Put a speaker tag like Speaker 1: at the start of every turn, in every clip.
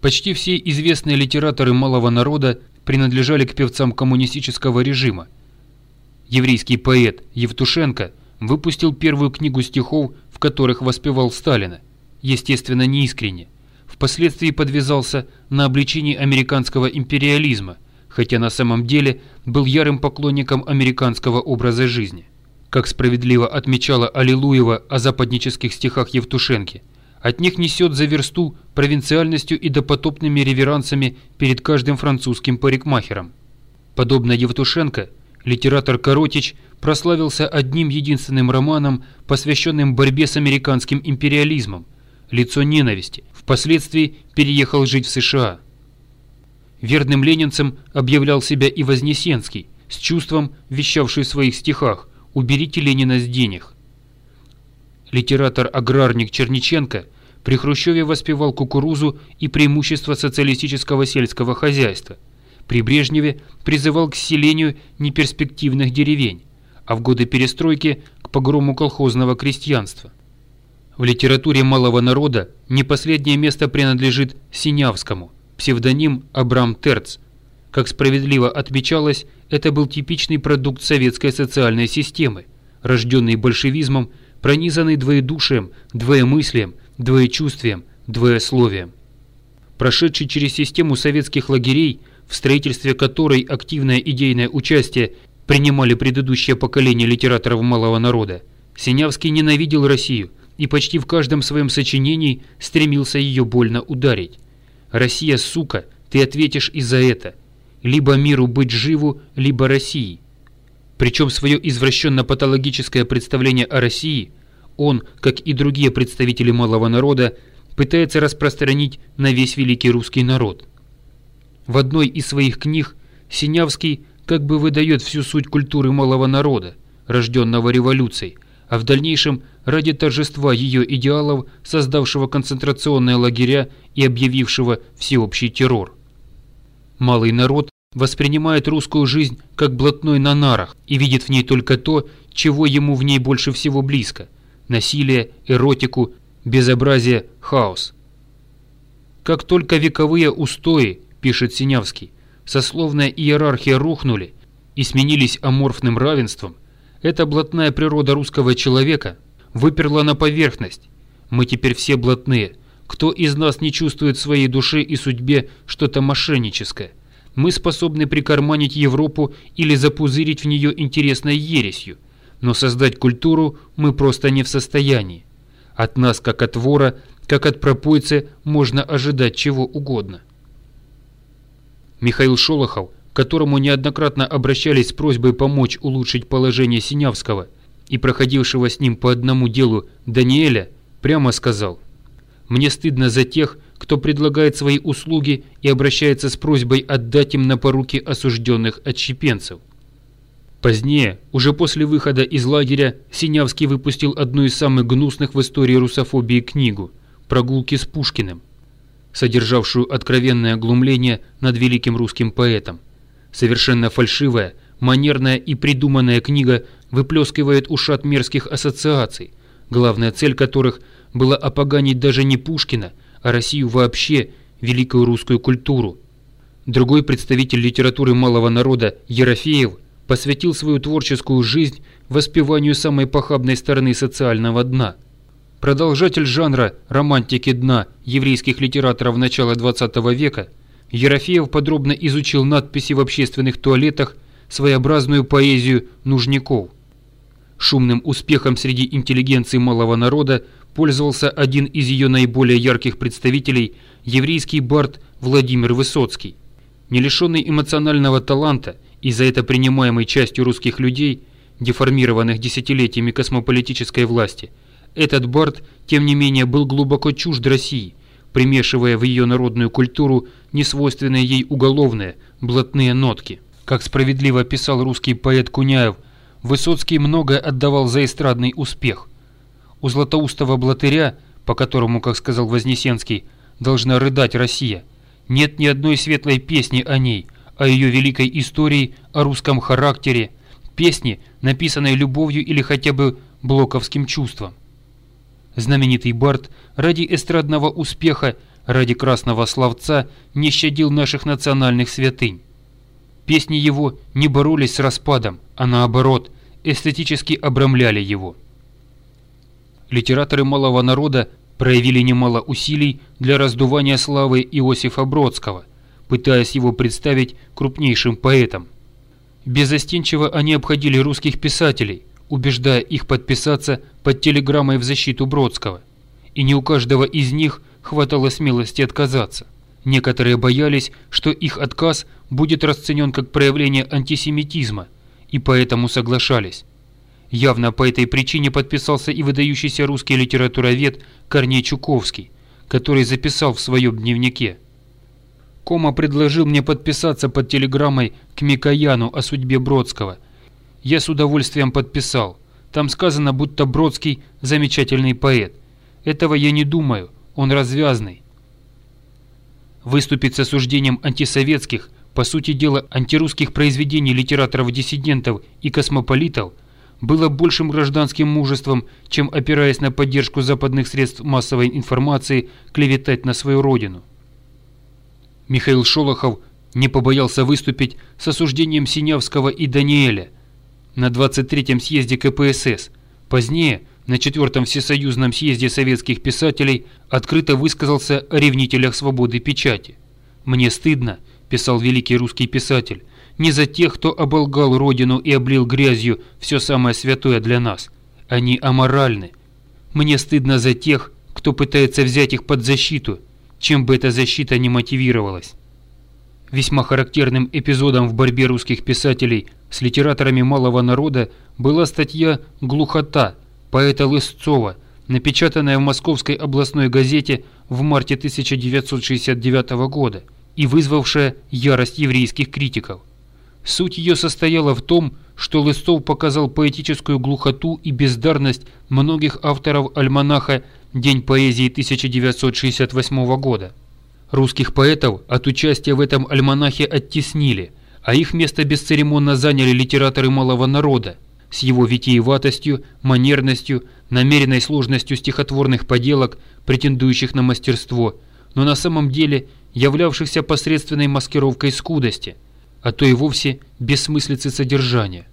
Speaker 1: Почти все известные литераторы малого народа принадлежали к певцам коммунистического режима. Еврейский поэт Евтушенко выпустил первую книгу стихов, в которых воспевал Сталина, естественно, неискренне. Впоследствии подвязался на обличении американского империализма, хотя на самом деле был ярым поклонником американского образа жизни. Как справедливо отмечала Аллилуева о западнических стихах Евтушенки, от них несет за версту провинциальностью и допотопными реверансами перед каждым французским парикмахером. Подобно Евтушенко, литератор Коротич прославился одним единственным романом, посвященным борьбе с американским империализмом «Лицо ненависти», впоследствии переехал жить в США. Верным ленинцем объявлял себя и Вознесенский, с чувством, вещавший в своих стихах «Уберите Ленина с денег». Литератор-аграрник Черниченко при Хрущеве воспевал кукурузу и преимущества социалистического сельского хозяйства. При Брежневе призывал к селению неперспективных деревень, а в годы перестройки к погрому колхозного крестьянства. В литературе малого народа не последнее место принадлежит Синявскому, псевдоним Абрам Терц. Как справедливо отмечалось, это был типичный продукт советской социальной системы, рожденный большевизмом, пронизанный двоедушием, двоемыслием, двоечувствием, двоесловием. Прошедший через систему советских лагерей, в строительстве которой активное идейное участие принимали предыдущее поколение литераторов малого народа, Синявский ненавидел Россию – и почти в каждом своем сочинении стремился ее больно ударить. «Россия, сука, ты ответишь и за это. Либо миру быть живу, либо России». Причем свое извращенно-патологическое представление о России он, как и другие представители малого народа, пытается распространить на весь великий русский народ. В одной из своих книг Синявский как бы выдает всю суть культуры малого народа, рожденного революцией, а в дальнейшем ради торжества ее идеалов, создавшего концентрационные лагеря и объявившего всеобщий террор. Малый народ воспринимает русскую жизнь как блатной на нарах и видит в ней только то, чего ему в ней больше всего близко – насилие, эротику, безобразие, хаос. Как только вековые устои, пишет Синявский, сословная иерархия рухнули и сменились аморфным равенством, эта блатная природа русского человека выперла на поверхность. Мы теперь все блатные. Кто из нас не чувствует в своей душе и судьбе что-то мошенническое? Мы способны прикарманить Европу или запузырить в нее интересной ересью, но создать культуру мы просто не в состоянии. От нас, как от вора, как от пропойцы, можно ожидать чего угодно. Михаил Шолохов – которому неоднократно обращались с просьбой помочь улучшить положение Синявского и проходившего с ним по одному делу Даниэля, прямо сказал «Мне стыдно за тех, кто предлагает свои услуги и обращается с просьбой отдать им на поруки осужденных отщепенцев». Позднее, уже после выхода из лагеря, Синявский выпустил одну из самых гнусных в истории русофобии книгу «Прогулки с Пушкиным», содержавшую откровенное глумление над великим русским поэтом. Совершенно фальшивая, манерная и придуманная книга выплескивает ушат мерзких ассоциаций, главная цель которых была опоганить даже не Пушкина, а Россию вообще, великую русскую культуру. Другой представитель литературы малого народа, Ерофеев, посвятил свою творческую жизнь воспеванию самой похабной стороны социального дна. Продолжатель жанра романтики дна еврейских литераторов начала XX века – Ерофеев подробно изучил надписи в общественных туалетах, своеобразную поэзию нужников. Шумным успехом среди интеллигенции малого народа пользовался один из ее наиболее ярких представителей, еврейский бард Владимир Высоцкий. Не лишенный эмоционального таланта и за это принимаемый частью русских людей, деформированных десятилетиями космополитической власти, этот бард, тем не менее, был глубоко чужд России – примешивая в ее народную культуру несвойственные ей уголовные, блатные нотки. Как справедливо писал русский поэт Куняев, Высоцкий многое отдавал за эстрадный успех. У златоустого блатыря, по которому, как сказал Вознесенский, должна рыдать Россия, нет ни одной светлой песни о ней, о ее великой истории, о русском характере, песни, написанной любовью или хотя бы блоковским чувством. Знаменитый Барт ради эстрадного успеха ради красного словца не щадил наших национальных святынь. Песни его не боролись с распадом, а наоборот, эстетически обрамляли его. Литераторы малого народа проявили немало усилий для раздувания славы Иосифа Бродского, пытаясь его представить крупнейшим поэтом. Безостенчиво они обходили русских писателей, убеждая их подписаться под телеграммой в защиту Бродского. И не у каждого из них хватало смелости отказаться. Некоторые боялись, что их отказ будет расценен как проявление антисемитизма, и поэтому соглашались. Явно по этой причине подписался и выдающийся русский литературовед Корней Чуковский, который записал в своем дневнике – Кома предложил мне подписаться под телеграммой к Микояну о судьбе Бродского. Я с удовольствием подписал. Там сказано, будто Бродский – замечательный поэт. Этого я не думаю, он развязный. Выступить с осуждением антисоветских, по сути дела антирусских произведений литераторов-диссидентов и космополитов было большим гражданским мужеством, чем, опираясь на поддержку западных средств массовой информации, клеветать на свою родину. Михаил Шолохов не побоялся выступить с осуждением Синявского и Даниэля на 23-м съезде КПСС. Позднее, на 4-м Всесоюзном съезде советских писателей, открыто высказался о ревнителях свободы печати. «Мне стыдно», – писал великий русский писатель, – «не за тех, кто оболгал родину и облил грязью все самое святое для нас. Они аморальны. Мне стыдно за тех, кто пытается взять их под защиту – чем бы эта защита не мотивировалась. Весьма характерным эпизодом в борьбе русских писателей с литераторами малого народа была статья «Глухота» поэта Лысцова, напечатанная в Московской областной газете в марте 1969 года и вызвавшая ярость еврейских критиков. Суть ее состояла в том, что Лысцов показал поэтическую глухоту и бездарность многих авторов альманаха День поэзии 1968 года. Русских поэтов от участия в этом альманахе оттеснили, а их место бесцеремонно заняли литераторы малого народа с его витиеватостью, манерностью, намеренной сложностью стихотворных поделок, претендующих на мастерство, но на самом деле являвшихся посредственной маскировкой скудости, а то и вовсе бессмыслицы содержания.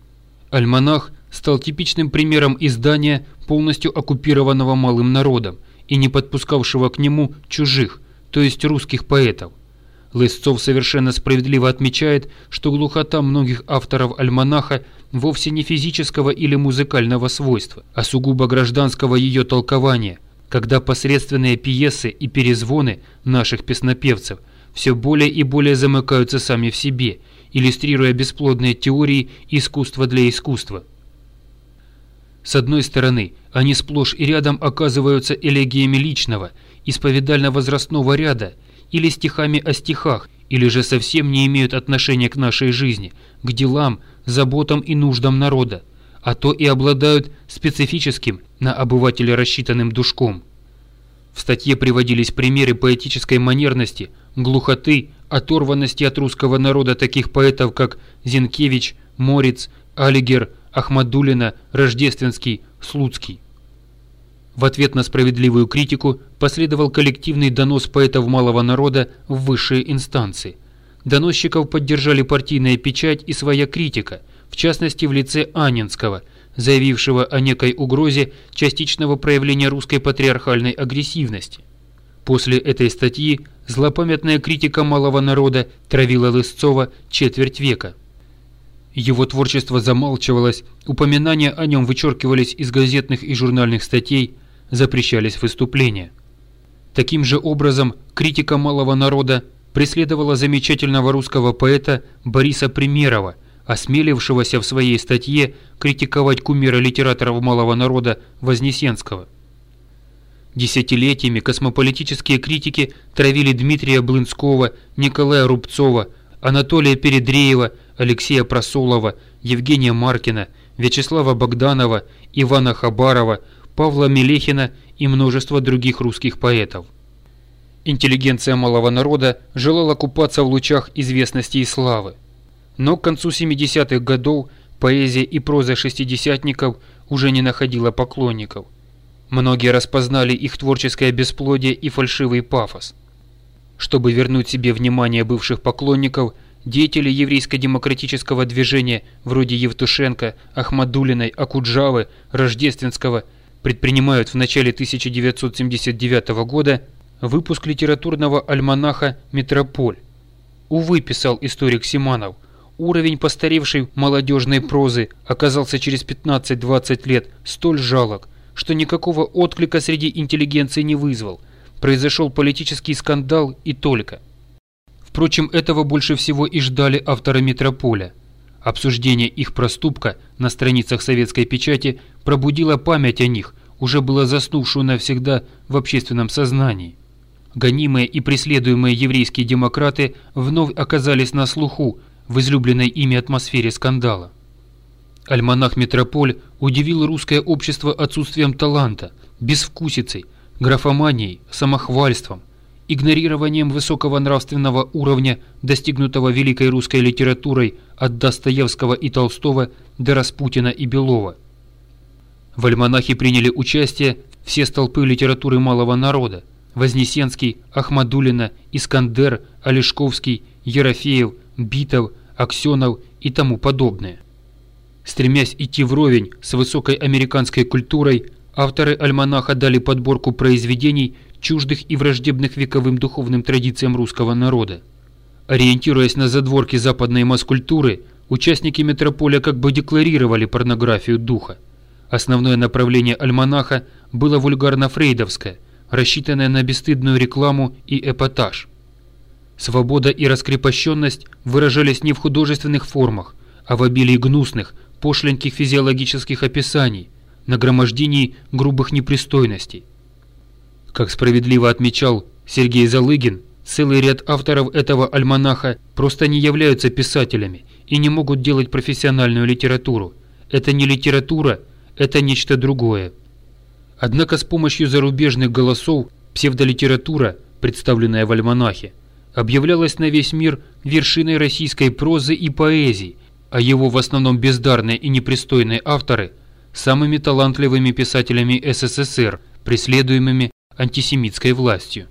Speaker 1: Альманах стал типичным примером издания, полностью оккупированного малым народом и не подпускавшего к нему чужих, то есть русских поэтов. Лысцов совершенно справедливо отмечает, что глухота многих авторов альманаха вовсе не физического или музыкального свойства, а сугубо гражданского ее толкования, когда посредственные пьесы и перезвоны наших песнопевцев все более и более замыкаются сами в себе, иллюстрируя бесплодные теории искусства для искусства. С одной стороны, они сплошь и рядом оказываются элегиями личного, исповедально-возрастного ряда, или стихами о стихах, или же совсем не имеют отношения к нашей жизни, к делам, заботам и нуждам народа, а то и обладают специфическим, на обывателя рассчитанным душком. В статье приводились примеры поэтической манерности, глухоты, оторванности от русского народа таких поэтов, как Зинкевич, Морец, Алигер, Ахмадулина, Рождественский, Слуцкий. В ответ на справедливую критику последовал коллективный донос поэтов малого народа в высшие инстанции. Доносчиков поддержали партийная печать и своя критика, в частности в лице Анинского, заявившего о некой угрозе частичного проявления русской патриархальной агрессивности. После этой статьи злопамятная критика малого народа травила Лысцова четверть века. Его творчество замалчивалось, упоминания о нем вычеркивались из газетных и журнальных статей, запрещались выступления. Таким же образом, критика малого народа преследовала замечательного русского поэта Бориса Примерова, осмелившегося в своей статье критиковать кумира литераторов малого народа Вознесенского. Десятилетиями космополитические критики травили Дмитрия Блынского, Николая Рубцова, Анатолия Передреева, Алексея Просолова, Евгения Маркина, Вячеслава Богданова, Ивана Хабарова, Павла Мелехина и множество других русских поэтов. Интеллигенция малого народа желала купаться в лучах известности и славы. Но к концу 70-х годов поэзия и проза шестидесятников уже не находила поклонников. Многие распознали их творческое бесплодие и фальшивый пафос. Чтобы вернуть себе внимание бывших поклонников, деятели еврейско-демократического движения вроде Евтушенко, Ахмадулиной, Акуджавы, Рождественского предпринимают в начале 1979 года выпуск литературного альманаха «Метрополь». Увы, писал историк Симанов, уровень постаревшей молодежной прозы оказался через 15-20 лет столь жалок, что никакого отклика среди интеллигенции не вызвал. Произошел политический скандал и только. Впрочем, этого больше всего и ждали авторы «Метрополя». Обсуждение их проступка на страницах советской печати пробудило память о них, уже было заснувшую навсегда в общественном сознании. Гонимые и преследуемые еврейские демократы вновь оказались на слуху в излюбленной ими атмосфере скандала. Альманах «Метрополь» удивил русское общество отсутствием таланта, безвкусицей, графоманией, самохвальством, игнорированием высокого нравственного уровня, достигнутого великой русской литературой от Достоевского и Толстого до Распутина и Белова. В альманахе приняли участие все столпы литературы малого народа – Вознесенский, Ахмадулина, Искандер, Олешковский, Ерофеев, Битов, Аксенов и тому подобное. Стремясь идти вровень с высокой американской культурой, авторы альманаха дали подборку произведений, чуждых и враждебных вековым духовным традициям русского народа. Ориентируясь на задворки западной маскультуры, участники метрополя как бы декларировали порнографию духа. Основное направление альманаха было вульгарно-фрейдовское, рассчитанное на бесстыдную рекламу и эпатаж. Свобода и раскрепощенность выражались не в художественных формах, а в обилии гнусных, пошленьких физиологических описаний, нагромождении грубых непристойностей. Как справедливо отмечал Сергей Залыгин, целый ряд авторов этого альманаха просто не являются писателями и не могут делать профессиональную литературу. Это не литература, это нечто другое. Однако с помощью зарубежных голосов псевдолитература, представленная в альманахе, объявлялась на весь мир вершиной российской прозы и поэзии – а его в основном бездарные и непристойные авторы самыми талантливыми писателями СССР, преследуемыми антисемитской властью.